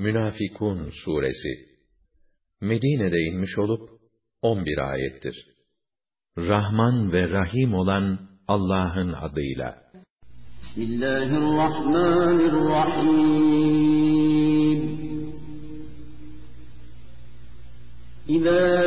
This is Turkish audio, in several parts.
Münafikun suresi Medine'de inmiş olup 11 ayettir. Rahman ve Rahim olan Allah'ın adıyla. Bismillahirrahmanirrahim. İzâ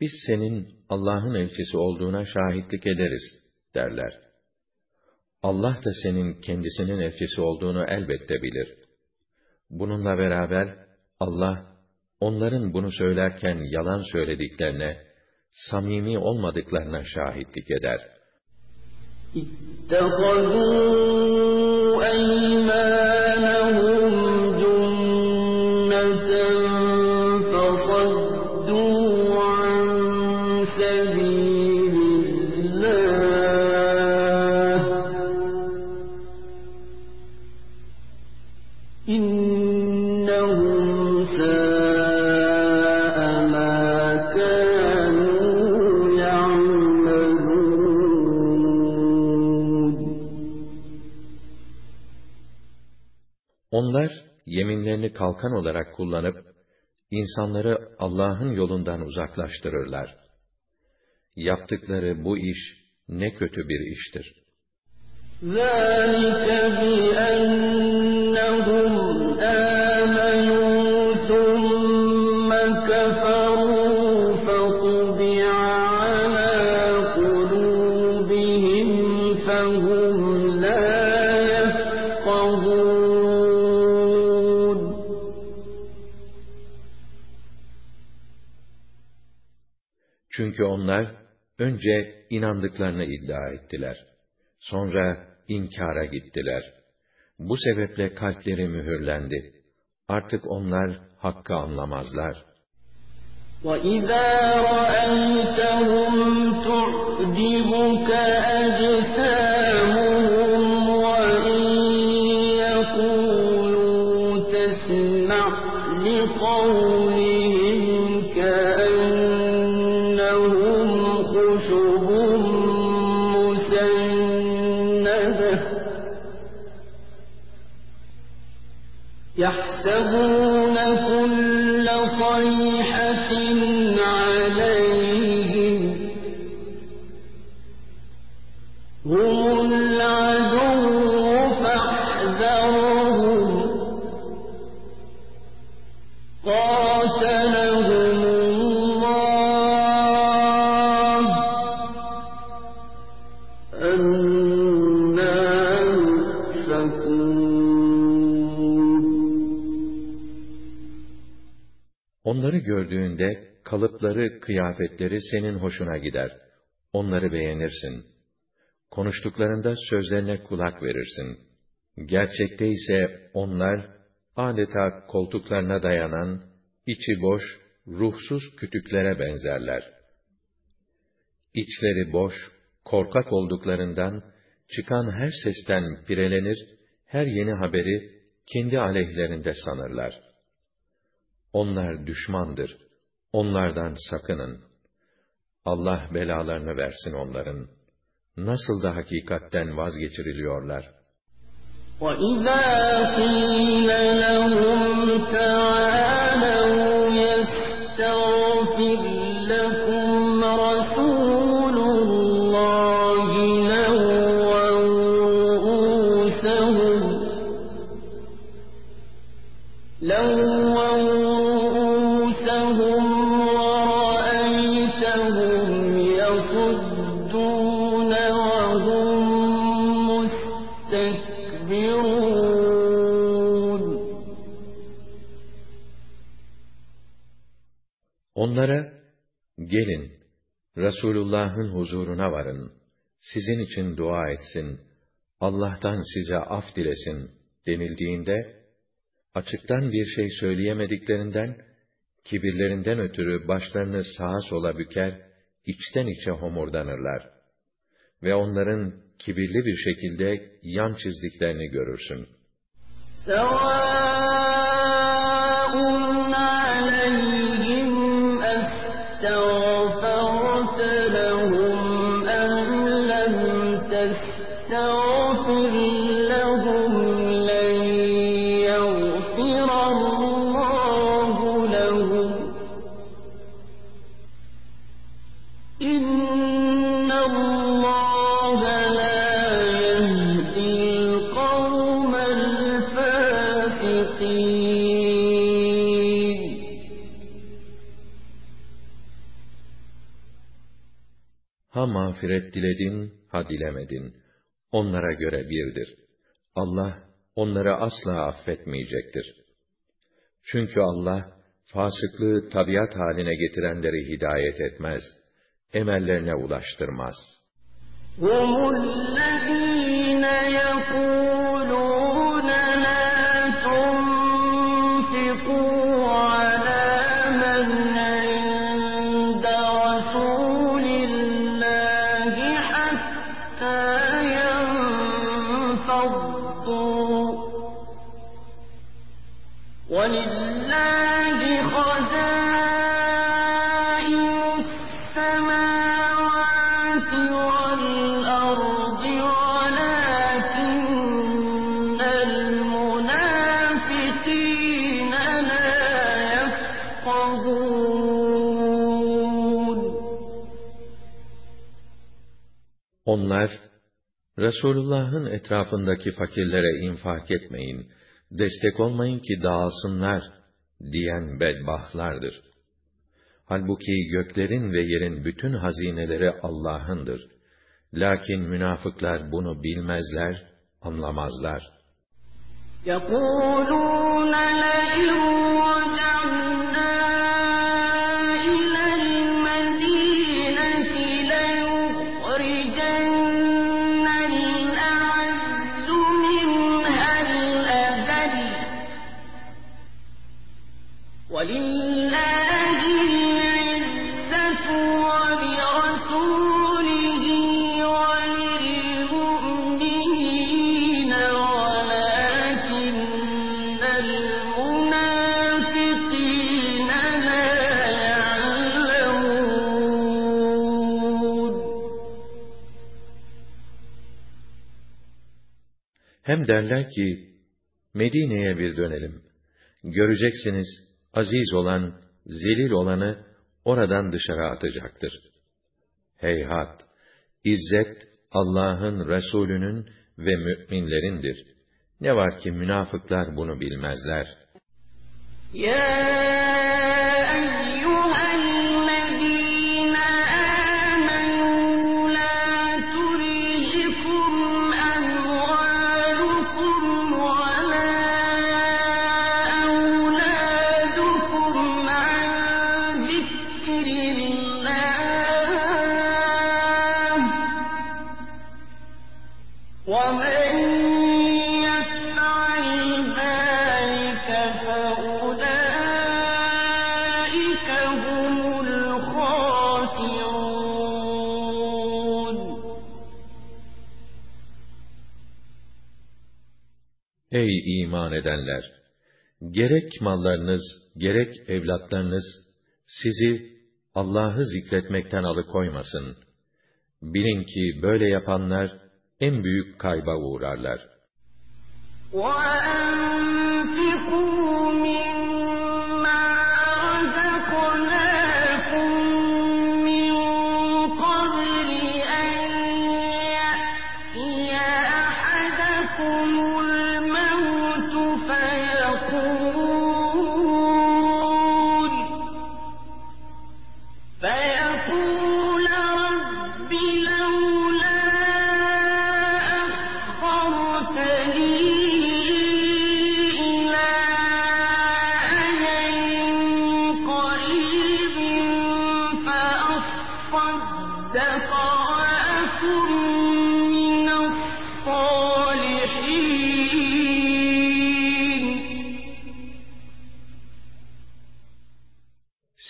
biz senin Allah'ın elçisi olduğuna şahitlik ederiz derler. Allah da senin kendisinin elçisi olduğunu elbette bilir. Bununla beraber Allah onların bunu söylerken yalan söylediklerine, samimi olmadıklarına şahitlik eder. İttekazû eymân Onlar yeminlerini kalkan olarak kullanıp insanları Allah'ın yolundan uzaklaştırırlar. Yaptıkları bu iş ne kötü bir iştir. ذَٰلِكَ بِأَنَّهُمْ Çünkü onlar önce inandıklarını iddia ettiler. Sonra inkara gittiler. Bu sebeple kalpleri mühürlendi. Artık onlar hakkı anlamazlar. وَإِذَا رَأَيْتَهُمْ تُعْجِبُكَ أَجْسَامُهُمْ يحسبون كل صيحة عليهم هم العدو Onları gördüğünde kalıpları, kıyafetleri senin hoşuna gider. Onları beğenirsin. Konuştuklarında sözlerine kulak verirsin. Gerçekte ise onlar adeta koltuklarına dayanan, içi boş, ruhsuz kütüklere benzerler. İçleri boş, korkak olduklarından çıkan her sesten pirelenir, her yeni haberi kendi aleyhlerinde sanırlar. Onlar düşmandır. Onlardan sakının. Allah belalarını versin onların. Nasıl da hakikatten vazgeçiriliyorlar. وَإِذَا قِيلَ لَهُمْ Gelin, Resulullah'ın huzuruna varın. Sizin için dua etsin. Allah'tan size af dilesin denildiğinde, açıktan bir şey söyleyemediklerinden, kibirlerinden ötürü başlarını sağa sola büker, içten içe homurdanırlar. Ve onların kibirli bir şekilde yan çizdiklerini görürsün. Selam. Ha mağfiret diledin, ha dilemedin. Onlara göre birdir. Allah, onları asla affetmeyecektir. Çünkü Allah, fasıklığı tabiat haline getirenleri hidayet etmez, emellerine ulaştırmaz. هم الذين يقولون لا تنفقوا على من عند رسول Onlar, Resulullah'ın etrafındaki fakirlere infak etmeyin, destek olmayın ki dağılsınlar, diyen bedbahtlardır. Halbuki göklerin ve yerin bütün hazineleri Allah'ındır. Lakin münafıklar bunu bilmezler, anlamazlar. يقولون لئن Hem derler ki, Medine'ye bir dönelim. Göreceksiniz, aziz olan, zelil olanı oradan dışarı atacaktır. Heyhat! İzzet, Allah'ın, Resulünün ve mü'minlerindir. Ne var ki münafıklar bunu bilmezler. يا Ey iman edenler! Gerek mallarınız, gerek evlatlarınız sizi Allah'ı zikretmekten alıkoymasın. Bilin ki böyle yapanlar en büyük kayba uğrarlar. وأنفقوا مما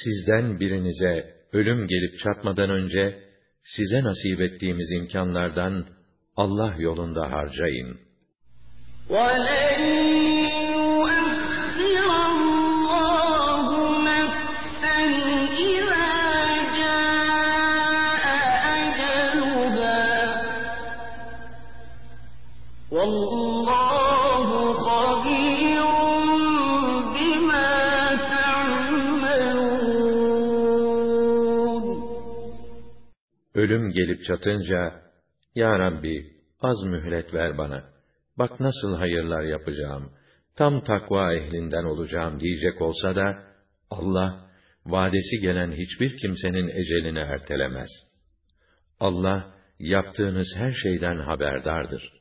Sizden birinize ölüm gelip çatmadan önce size nasip ettiğimiz imkanlardan Allah yolunda harcayın. وَلَن Ölüm gelip çatınca, Ya Rabbi, az mühlet ver bana. Bak nasıl hayırlar yapacağım. Tam takva ehlinden olacağım diyecek olsa da, Allah, vadesi gelen hiçbir kimsenin ecelini ertelemez. Allah, yaptığınız her şeyden haberdardır.